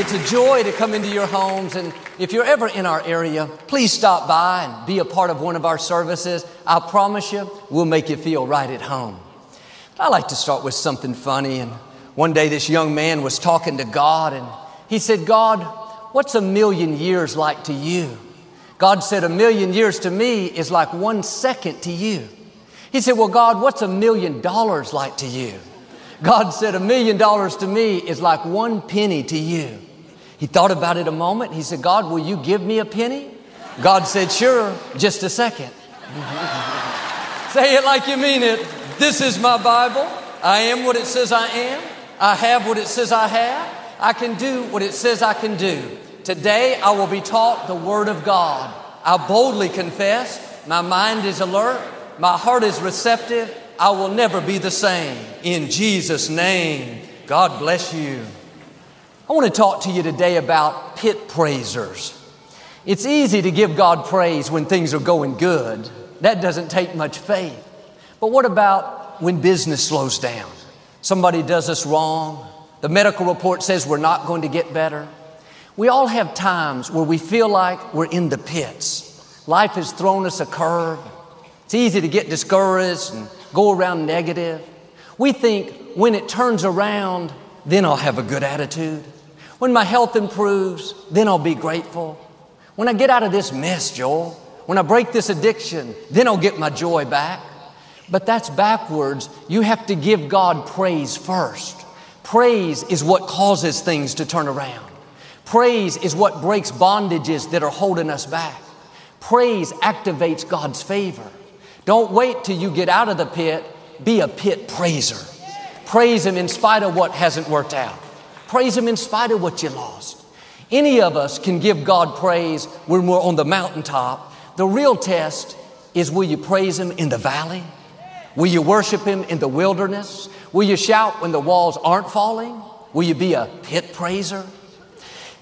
It's a joy to come into your homes. And if you're ever in our area, please stop by and be a part of one of our services. I promise you, we'll make you feel right at home. I like to start with something funny. And one day, this young man was talking to God, and he said, God, what's a million years like to you? God said, A million years to me is like one second to you. He said, Well, God, what's a million dollars like to you? God said, A million dollars to me is like one penny to you. He thought about it a moment. He said, God, will you give me a penny? God said, Sure, just a second. Say it like you mean it. This is my Bible. I am what it says I am. I have what it says I have. I can do what it says I can do. Today I will be taught the Word of God. I boldly confess. My mind is alert. My heart is receptive. I will never be the same. In Jesus' name, God bless you. I want to talk to you today about pit praisers. It's easy to give God praise when things are going good. That doesn't take much faith. But what about when business slows down? Somebody does us wrong. The medical report says we're not going to get better. We all have times where we feel like we're in the pits. Life has thrown us a curve. It's easy to get discouraged and go around negative. We think when it turns around, then I'll have a good attitude. When my health improves, then I'll be grateful. When I get out of this mess, Joel, when I break this addiction, then I'll get my joy back. But that's backwards. You have to give God praise first. Praise is what causes things to turn around. Praise is what breaks bondages that are holding us back. Praise activates God's favor. Don't wait till you get out of the pit. Be a pit praiser. Praise Him in spite of what hasn't worked out. Praise Him in spite of what you lost. Any of us can give God praise when we're on the mountaintop. The real test is will you praise Him in the valley? Will you worship Him in the wilderness? Will you shout when the walls aren't falling? Will you be a pit praiser?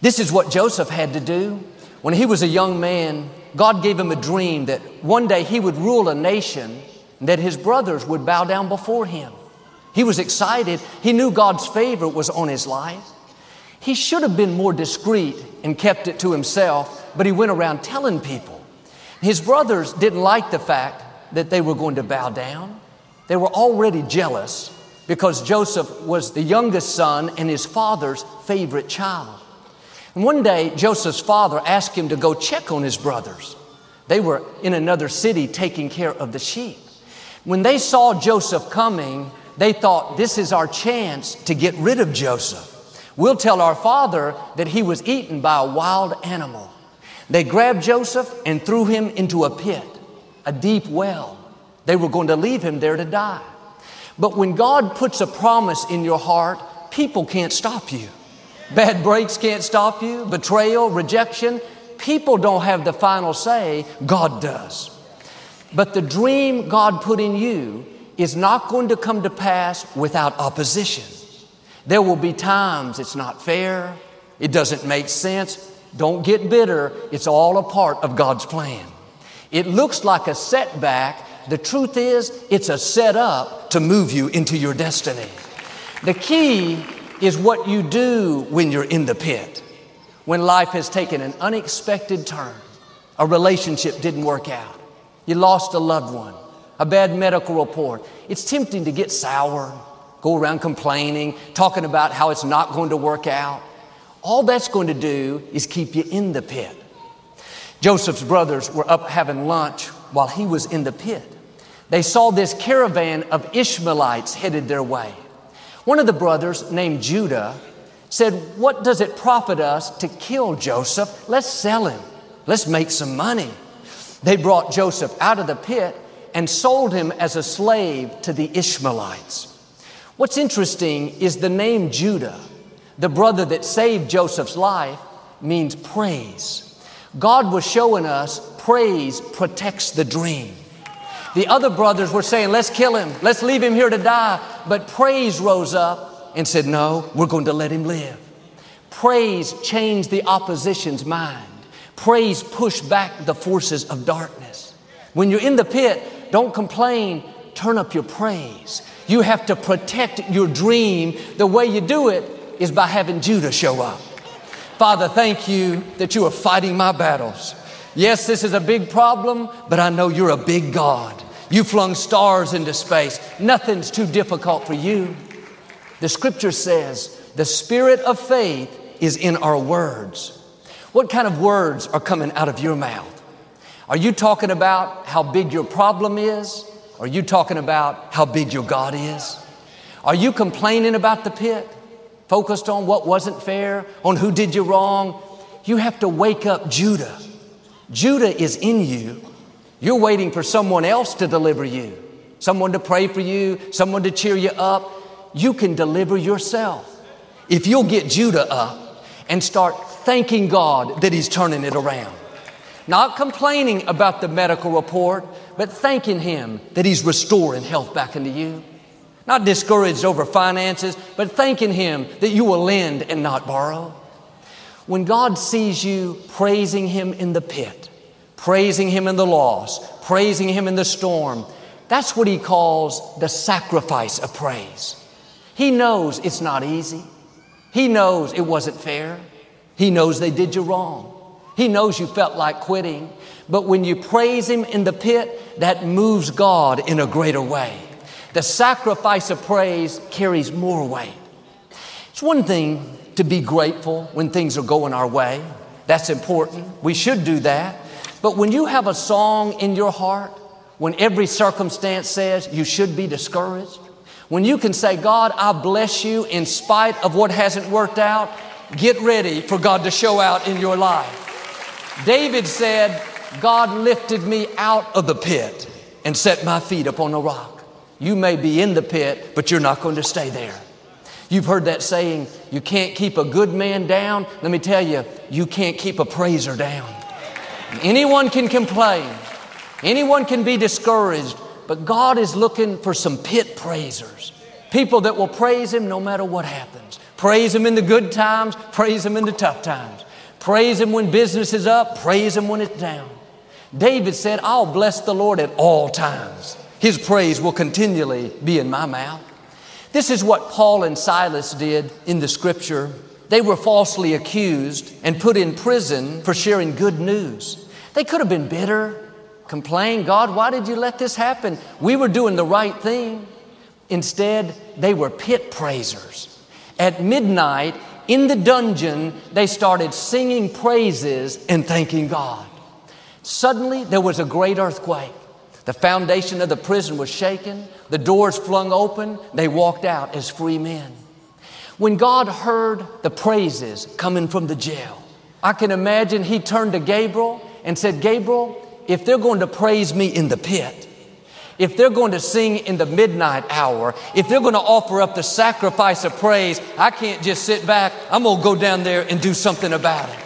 This is what Joseph had to do. When he was a young man, God gave him a dream that one day he would rule a nation and that his brothers would bow down before him. He was excited. He knew God's favor was on his life. He should have been more discreet and kept it to himself, but he went around telling people. His brothers didn't like the fact that they were going to bow down. They were already jealous because Joseph was the youngest son and his father's favorite child. And one day, Joseph's father asked him to go check on his brothers. They were in another city taking care of the sheep. When they saw Joseph coming, they thought, This is our chance to get rid of Joseph. We'll tell our father that he was eaten by a wild animal. They grabbed Joseph and threw him into a pit, a deep well. They were going to leave him there to die. But when God puts a promise in your heart, people can't stop you. Bad breaks can't stop you, betrayal, rejection. People don't have the final say, God does. But the dream God put in you is not going to come to pass without opposition. There will be times it's not fair, it doesn't make sense. Don't get bitter, it's all a part of God's plan. It looks like a setback. The truth is, it's a setup to move you into your destiny. The key is what you do when you're in the pit, when life has taken an unexpected turn. A relationship didn't work out. You lost a loved one, a bad medical report. It's tempting to get sour, go around complaining, talking about how it's not going to work out. All that's going to do is keep you in the pit. Joseph's brothers were up having lunch while he was in the pit. They saw this caravan of Ishmaelites headed their way. One of the brothers, named Judah, said, What does it profit us to kill Joseph? Let's sell him. Let's make some money. They brought Joseph out of the pit and sold him as a slave to the Ishmaelites. What's interesting is the name Judah, the brother that saved Joseph's life, means praise. God was showing us praise protects the dream. The other brothers were saying, let's kill him. Let's leave him here to die. But praise rose up and said, no, we're going to let him live. Praise changed the opposition's mind. Praise pushed back the forces of darkness. When you're in the pit, don't complain, turn up your praise. You have to protect your dream. The way you do it is by having Judah show up. Father, thank you that you are fighting my battles. Yes, this is a big problem, but I know you're a big God. You flung stars into space. Nothing's too difficult for you. The scripture says the spirit of faith is in our words. What kind of words are coming out of your mouth? Are you talking about how big your problem is? Are you talking about how big your God is? Are you complaining about the pit? Focused on what wasn't fair, on who did you wrong? You have to wake up Judah. Judah is in you. You're waiting for someone else to deliver you, someone to pray for you, someone to cheer you up. You can deliver yourself. If you'll get Judah up and start thanking God that He's turning it around. Not complaining about the medical report, but thanking Him that He's restoring health back into you. Not discouraged over finances, but thanking Him that you will lend and not borrow. When God sees you praising Him in the pit, praising Him in the loss, praising Him in the storm, that's what He calls the sacrifice of praise. He knows it's not easy. He knows it wasn't fair. He knows they did you wrong. He knows you felt like quitting. But when you praise Him in the pit, that moves God in a greater way. The sacrifice of praise carries more weight. It's one thing to be grateful when things are going our way. That's important. We should do that. But when you have a song in your heart, when every circumstance says you should be discouraged, when you can say, God, I bless you in spite of what hasn't worked out, get ready for God to show out in your life. David said, God lifted me out of the pit and set my feet upon a rock. You may be in the pit, but you're not going to stay there. You've heard that saying, you can't keep a good man down. Let me tell you, you can't keep a praiser down. Anyone can complain, anyone can be discouraged, but God is looking for some pit praisers. People that will praise Him no matter what happens. Praise Him in the good times, praise Him in the tough times. Praise Him when business is up, praise Him when it's down. David said, I'll bless the Lord at all times. His praise will continually be in my mouth. This is what Paul and Silas did in the scripture. They were falsely accused and put in prison for sharing good news. They could have been bitter, complain, God, why did you let this happen? We were doing the right thing. Instead, they were pit praisers. At midnight, in the dungeon, they started singing praises and thanking God. Suddenly, there was a great earthquake. The foundation of the prison was shaken, the doors flung open, they walked out as free men. When God heard the praises coming from the jail, I can imagine he turned to Gabriel and said, Gabriel, if they're going to praise me in the pit, if they're going to sing in the midnight hour, if they're going to offer up the sacrifice of praise, I can't just sit back. I'm going to go down there and do something about it.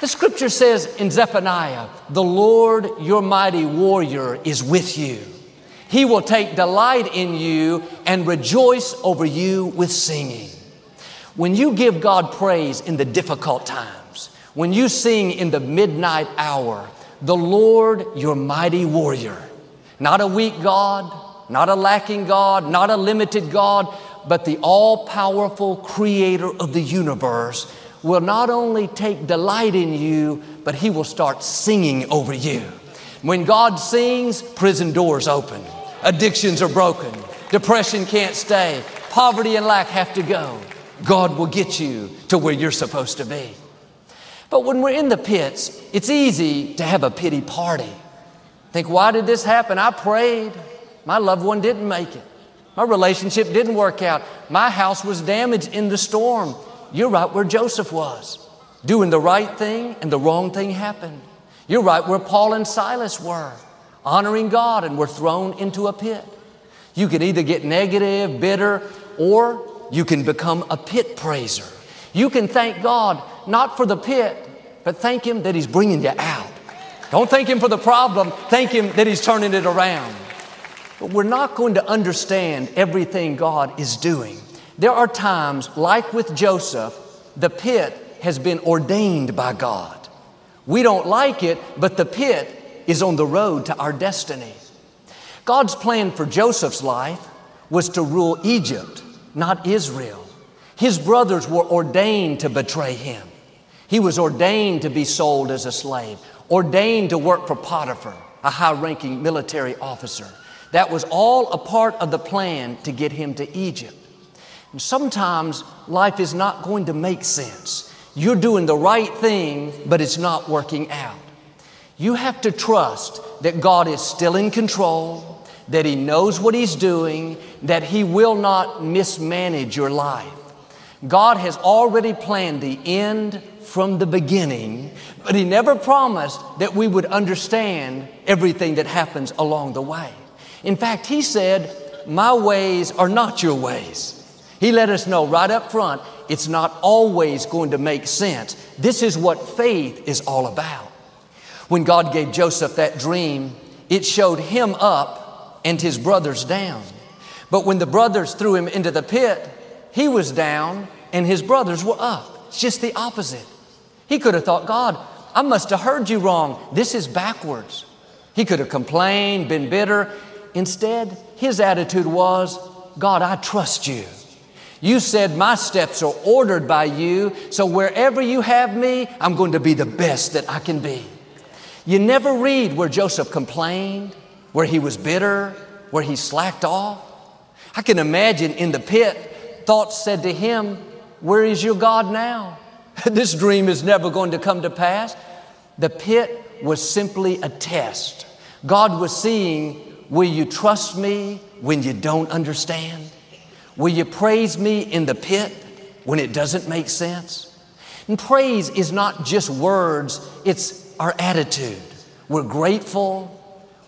The scripture says in Zephaniah, the Lord your mighty warrior is with you. He will take delight in you and rejoice over you with singing. When you give God praise in the difficult times, when you sing in the midnight hour, the Lord your mighty warrior, not a weak God, not a lacking God, not a limited God, but the all powerful creator of the universe will not only take delight in you, but He will start singing over you. When God sings, prison doors open, addictions are broken, depression can't stay, poverty and lack have to go. God will get you to where you're supposed to be. But when we're in the pits, it's easy to have a pity party. Think, why did this happen? I prayed. My loved one didn't make it. My relationship didn't work out. My house was damaged in the storm. You're right where Joseph was, doing the right thing and the wrong thing happened. You're right where Paul and Silas were, honoring God and were thrown into a pit. You can either get negative, bitter, or you can become a pit praiser. You can thank God not for the pit, but thank Him that He's bringing you out. Don't thank Him for the problem, thank Him that He's turning it around. But we're not going to understand everything God is doing. There are times, like with Joseph, the pit has been ordained by God. We don't like it, but the pit is on the road to our destiny. God's plan for Joseph's life was to rule Egypt, not Israel. His brothers were ordained to betray him. He was ordained to be sold as a slave, ordained to work for Potiphar, a high ranking military officer. That was all a part of the plan to get him to Egypt. And sometimes life is not going to make sense. You're doing the right thing, but it's not working out. You have to trust that God is still in control, that He knows what He's doing, that He will not mismanage your life. God has already planned the end from the beginning, but He never promised that we would understand everything that happens along the way. In fact, He said, My ways are not your ways. He let us know right up front, it's not always going to make sense. This is what faith is all about. When God gave Joseph that dream, it showed him up and his brothers down. But when the brothers threw him into the pit, he was down and his brothers were up. It's just the opposite. He could have thought, God, I must have heard you wrong. This is backwards. He could have complained, been bitter. Instead, his attitude was, God, I trust you. You said, My steps are ordered by you, so wherever you have me, I'm going to be the best that I can be. You never read where Joseph complained, where he was bitter, where he slacked off. I can imagine in the pit, thoughts said to him, Where is your God now? this dream is never going to come to pass. The pit was simply a test. God was seeing, Will you trust me when you don't understand? Will you praise me in the pit when it doesn't make sense? And praise is not just words, it's our attitude. We're grateful,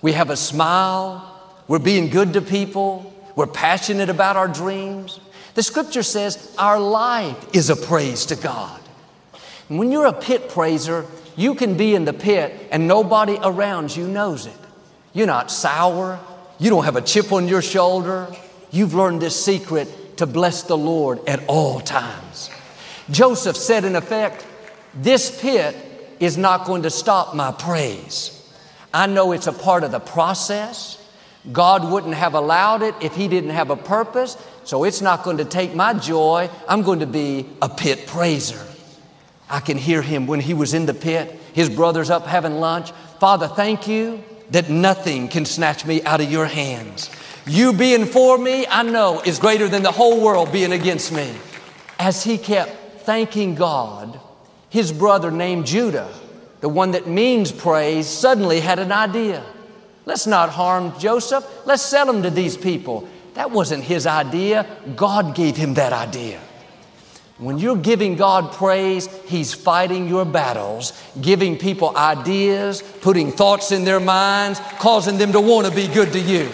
we have a smile, we're being good to people, we're passionate about our dreams. The scripture says our life is a praise to God. When you're a pit praiser, you can be in the pit and nobody around you knows it. You're not sour, you don't have a chip on your shoulder. You've learned this secret to bless the Lord at all times. Joseph said, in effect, This pit is not going to stop my praise. I know it's a part of the process. God wouldn't have allowed it if He didn't have a purpose, so it's not going to take my joy. I'm going to be a pit praiser. I can hear him when he was in the pit, his brothers up having lunch. Father, thank you that nothing can snatch me out of your hands. You being for me, I know, is greater than the whole world being against me. As he kept thanking God his brother named Judah, the one that means praise, suddenly had an idea. Let's not harm Joseph. Let's sell him to these people. That wasn't his idea. God gave him that idea. When you're giving God praise, He's fighting your battles, giving people ideas, putting thoughts in their minds, causing them to want to be good to you.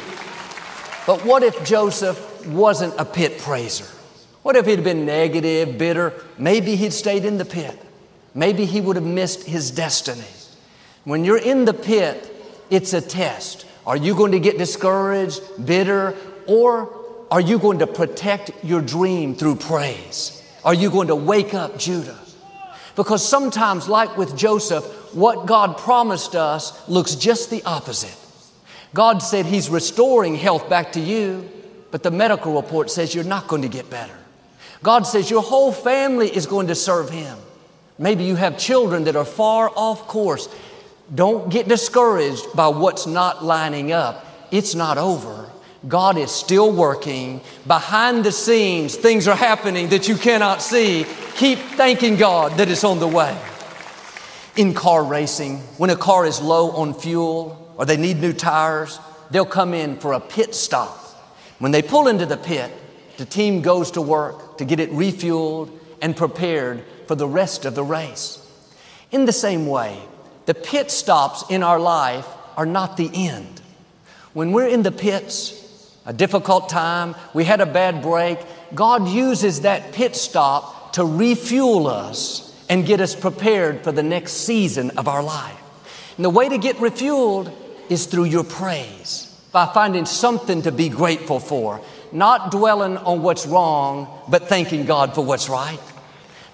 But what if Joseph wasn't a pit praiser? What if he'd been negative, bitter? Maybe he'd stayed in the pit maybe he would have missed his destiny. When you're in the pit, it's a test. Are you going to get discouraged, bitter, or are you going to protect your dream through praise? Are you going to wake up Judah? Because sometimes, like with Joseph, what God promised us looks just the opposite. God said He's restoring health back to you, but the medical report says you're not going to get better. God says your whole family is going to serve Him. Maybe you have children that are far off course. Don't get discouraged by what's not lining up. It's not over. God is still working. Behind the scenes, things are happening that you cannot see. Keep thanking God that it's on the way. In car racing, when a car is low on fuel or they need new tires, they'll come in for a pit stop. When they pull into the pit, the team goes to work to get it refueled and prepared for the rest of the race. In the same way, the pit stops in our life are not the end. When we're in the pits, a difficult time, we had a bad break, God uses that pit stop to refuel us and get us prepared for the next season of our life. And the way to get refueled is through your praise, by finding something to be grateful for, not dwelling on what's wrong, but thanking God for what's right.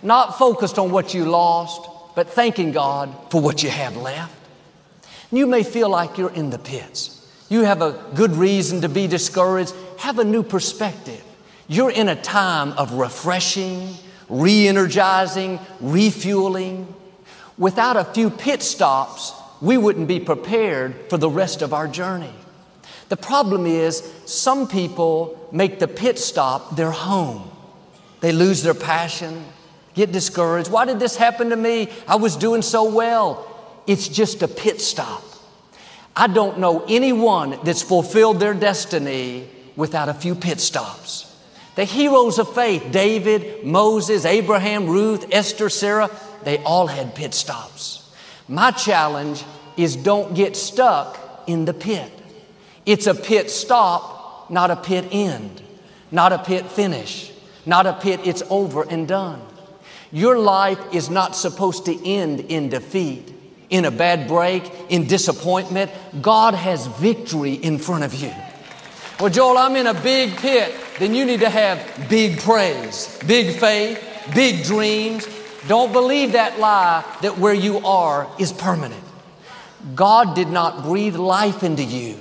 Not focused on what you lost, but thanking God for what you have left. You may feel like you're in the pits. You have a good reason to be discouraged. Have a new perspective. You're in a time of refreshing, re energizing, refueling. Without a few pit stops, we wouldn't be prepared for the rest of our journey. The problem is, some people make the pit stop their home. They lose their passion, get discouraged. Why did this happen to me? I was doing so well. It's just a pit stop. I don't know anyone that's fulfilled their destiny without a few pit stops. The heroes of faith, David, Moses, Abraham, Ruth, Esther, Sarah, they all had pit stops. My challenge is don't get stuck in the pit. It's a pit stop, not a pit end, not a pit finish, not a pit it's over and done. Your life is not supposed to end in defeat, in a bad break, in disappointment. God has victory in front of you. Well, Joel, I'm in a big pit. Then you need to have big praise, big faith, big dreams. Don't believe that lie that where you are is permanent. God did not breathe life into you,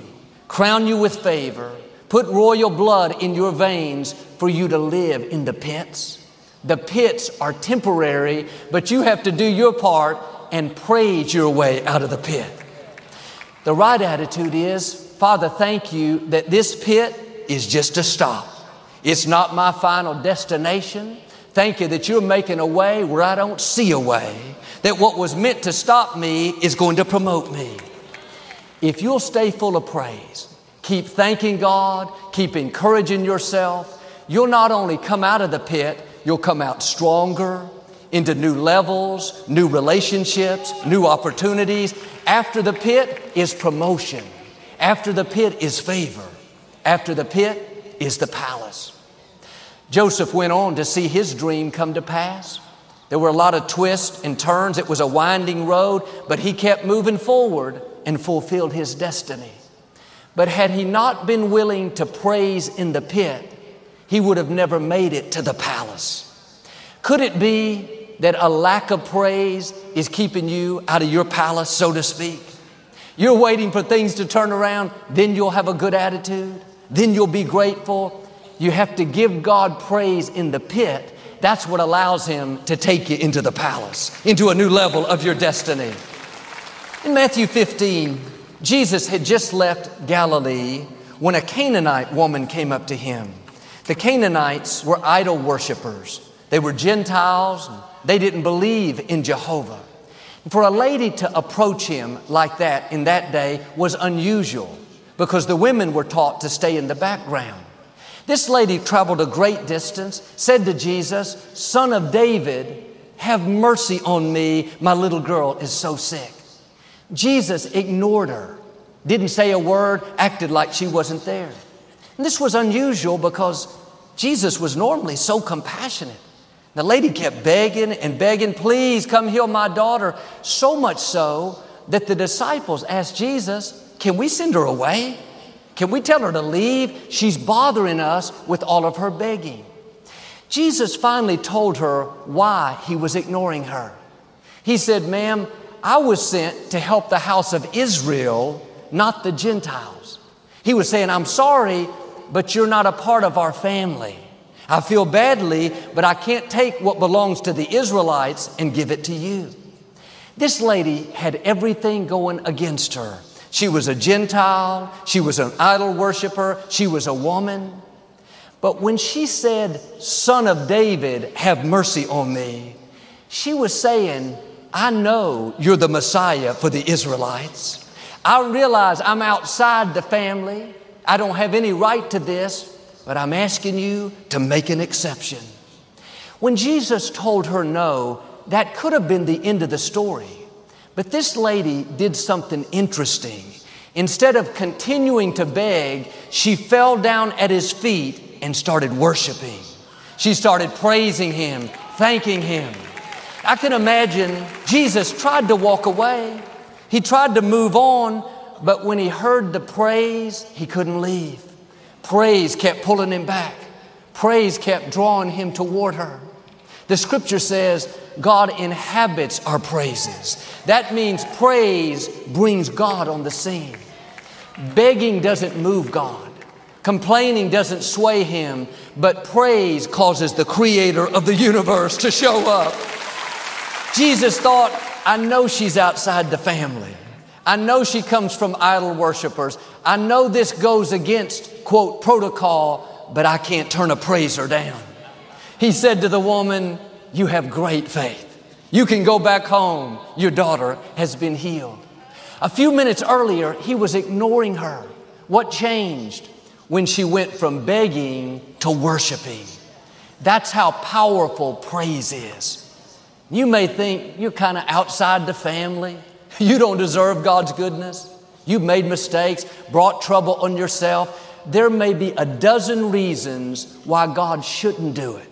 crown you with favor, put royal blood in your veins for you to live in the pits. The pits are temporary, but you have to do your part and praise your way out of the pit. The right attitude is Father, thank you that this pit is just a stop. It's not my final destination. Thank you that you're making a way where I don't see a way. That what was meant to stop me is going to promote me. If you'll stay full of praise, keep thanking God, keep encouraging yourself, you'll not only come out of the pit, you'll come out stronger into new levels, new relationships, new opportunities. After the pit is promotion. After the pit is favor. After the pit is the palace. Joseph went on to see his dream come to pass. There were a lot of twists and turns. It was a winding road, but he kept moving forward and fulfilled his destiny. But had he not been willing to praise in the pit, he would have never made it to the palace. Could it be that a lack of praise is keeping you out of your palace, so to speak? You're waiting for things to turn around, then you'll have a good attitude, then you'll be grateful. You have to give God praise in the pit. That's what allows Him to take you into the palace, into a new level of your destiny. In Matthew 15, Jesus had just left Galilee when a Canaanite woman came up to him. The Canaanites were idol worshippers. They were Gentiles. They didn't believe in Jehovah. For a lady to approach him like that in that day was unusual because the women were taught to stay in the background. This lady traveled a great distance, said to Jesus, Son of David, have mercy on me. My little girl is so sick. Jesus ignored her, didn't say a word, acted like she wasn't there. And this was unusual because Jesus was normally so compassionate. The lady kept begging and begging, please come heal my daughter. So much so that the disciples asked Jesus, Can we send her away? Can we tell her to leave? She's bothering us with all of her begging. Jesus finally told her why he was ignoring her. He said, Ma'am, I was sent to help the house of Israel, not the Gentiles. He was saying, I'm sorry, but you're not a part of our family. I feel badly, but I can't take what belongs to the Israelites and give it to you. This lady had everything going against her. She was a Gentile, she was an idol worshiper, she was a woman. But when she said, Son of David, have mercy on me, she was saying, I know you're the Messiah for the Israelites. I realize I'm outside the family. I don't have any right to this, but I'm asking you to make an exception. When Jesus told her no, that could have been the end of the story. But this lady did something interesting. Instead of continuing to beg, she fell down at his feet and started worshiping. She started praising him, thanking him. I can imagine Jesus tried to walk away. He tried to move on, but when he heard the praise, he couldn't leave. Praise kept pulling him back. Praise kept drawing him toward her. The scripture says God inhabits our praises. That means praise brings God on the scene. Begging doesn't move God. Complaining doesn't sway him, but praise causes the creator of the universe to show up. Jesus thought, I know she's outside the family. I know she comes from idol worshipers. I know this goes against, quote, protocol, but I can't turn a praiser down. He said to the woman, You have great faith. You can go back home. Your daughter has been healed. A few minutes earlier, he was ignoring her. What changed? when she went from begging to worshiping. That's how powerful praise is. You may think you're kind of outside the family. You don't deserve God's goodness. You've made mistakes, brought trouble on yourself. There may be a dozen reasons why God shouldn't do it.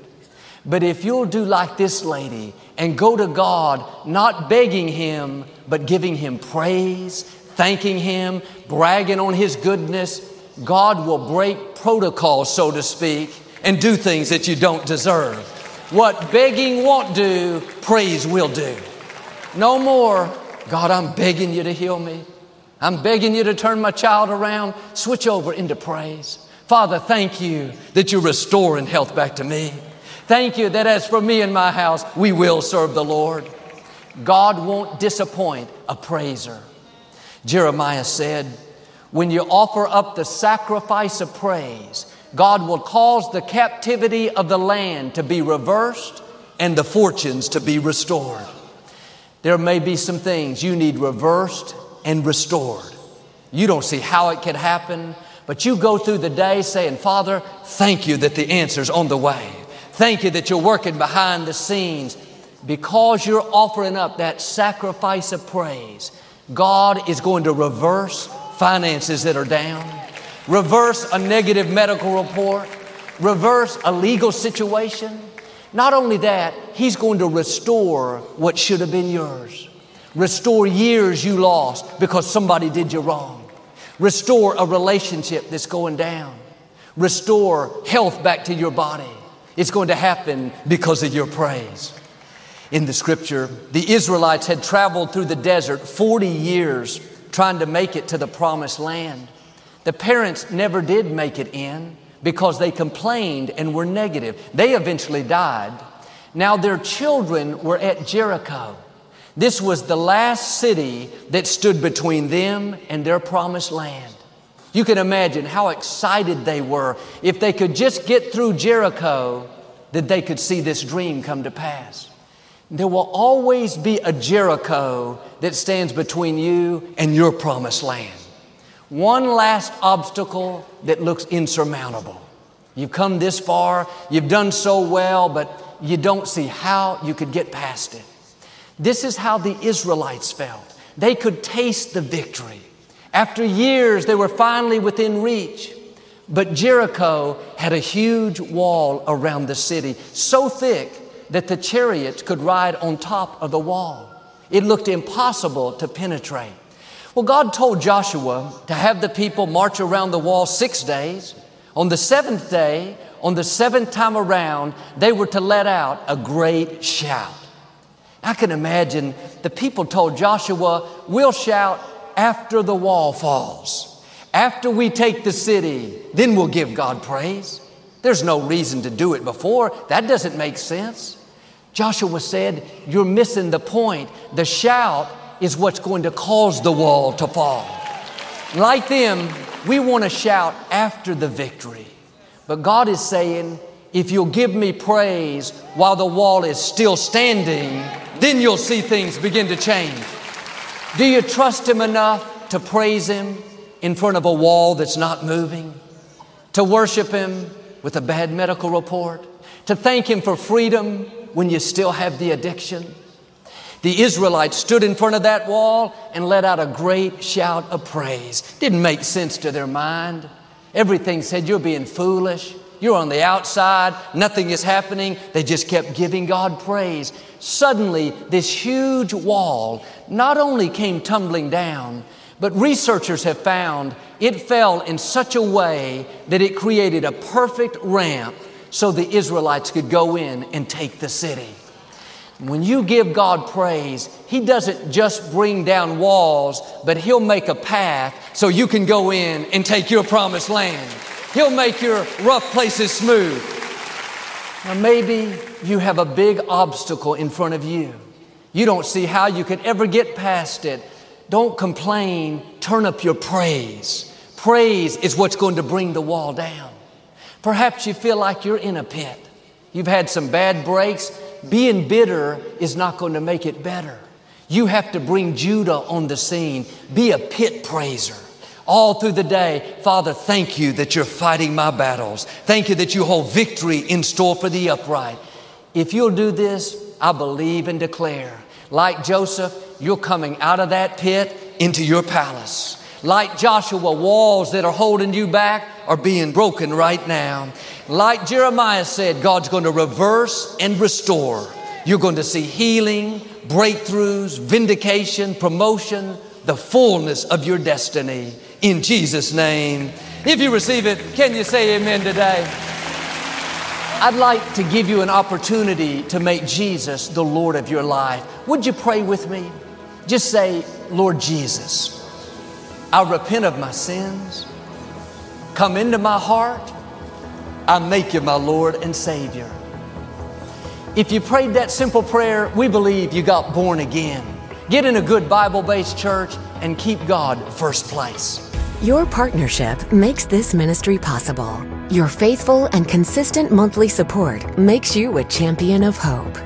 But if you'll do like this lady and go to God, not begging Him, but giving Him praise, thanking Him, bragging on His goodness, God will break protocol, so to speak, and do things that you don't deserve. What begging won't do, praise will do. No more, God, I'm begging you to heal me. I'm begging you to turn my child around. Switch over into praise. Father, thank you that you're restoring health back to me. Thank you that as for me and my house, we will serve the Lord. God won't disappoint a praiser. Jeremiah said, when you offer up the sacrifice of praise, God will cause the captivity of the land to be reversed and the fortunes to be restored. There may be some things you need reversed and restored. You don't see how it could happen, but you go through the day saying, Father, thank you that the answer's on the way. Thank you that you're working behind the scenes. Because you're offering up that sacrifice of praise, God is going to reverse finances that are down, reverse a negative medical report, reverse a legal situation. Not only that, He's going to restore what should have been yours. Restore years you lost because somebody did you wrong. Restore a relationship that's going down. Restore health back to your body. It's going to happen because of your praise. In the scripture, the Israelites had traveled through the desert 40 years trying to make it to the promised land. The parents never did make it in because they complained and were negative. They eventually died. Now their children were at Jericho. This was the last city that stood between them and their promised land. You can imagine how excited they were if they could just get through Jericho that they could see this dream come to pass. There will always be a Jericho that stands between you and your promised land. One last obstacle that looks insurmountable. You've come this far, you've done so well, but you don't see how you could get past it. This is how the Israelites felt. They could taste the victory. After years, they were finally within reach. But Jericho had a huge wall around the city, so thick that the chariots could ride on top of the wall. It looked impossible to penetrate. Well, God told Joshua to have the people march around the wall six days. On the seventh day, on the seventh time around, they were to let out a great shout. I can imagine the people told Joshua, We'll shout after the wall falls. After we take the city, then we'll give God praise. There's no reason to do it before. That doesn't make sense. Joshua said, You're missing the point. The shout is what's going to cause the wall to fall. Like them, we want to shout after the victory. But God is saying, if you'll give me praise while the wall is still standing, then you'll see things begin to change. Do you trust Him enough to praise Him in front of a wall that's not moving? To worship Him with a bad medical report, to thank Him for freedom when you still have the addiction. The Israelites stood in front of that wall and let out a great shout of praise. Didn't make sense to their mind. Everything said, You're being foolish. You're on the outside. Nothing is happening. They just kept giving God praise. Suddenly, this huge wall not only came tumbling down, but researchers have found it fell in such a way that it created a perfect ramp so the Israelites could go in and take the city. When you give God praise, He doesn't just bring down walls, but He'll make a path so you can go in and take your promised land. He'll make your rough places smooth. Now, maybe you have a big obstacle in front of you. You don't see how you could ever get past it. Don't complain, turn up your praise. Praise is what's going to bring the wall down. Perhaps you feel like you're in a pit. You've had some bad breaks. Being bitter is not going to make it better. You have to bring Judah on the scene. Be a pit praiser all through the day. Father, thank you that you're fighting my battles. Thank you that you hold victory in store for the upright. If you'll do this, I believe and declare, like Joseph, you're coming out of that pit into your palace. Like Joshua, walls that are holding you back are being broken right now. Like Jeremiah said, God's going to reverse and restore. You're going to see healing, breakthroughs, vindication, promotion, the fullness of your destiny in Jesus' name. If you receive it, can you say amen today? I'd like to give you an opportunity to make Jesus the Lord of your life. Would you pray with me? Just say, Lord Jesus, I repent of my sins. Come into my heart. I make you my Lord and Savior. If you prayed that simple prayer, we believe you got born again. Get in a good Bible based church and keep God first place. Your partnership makes this ministry possible. Your faithful and consistent monthly support makes you a champion of hope.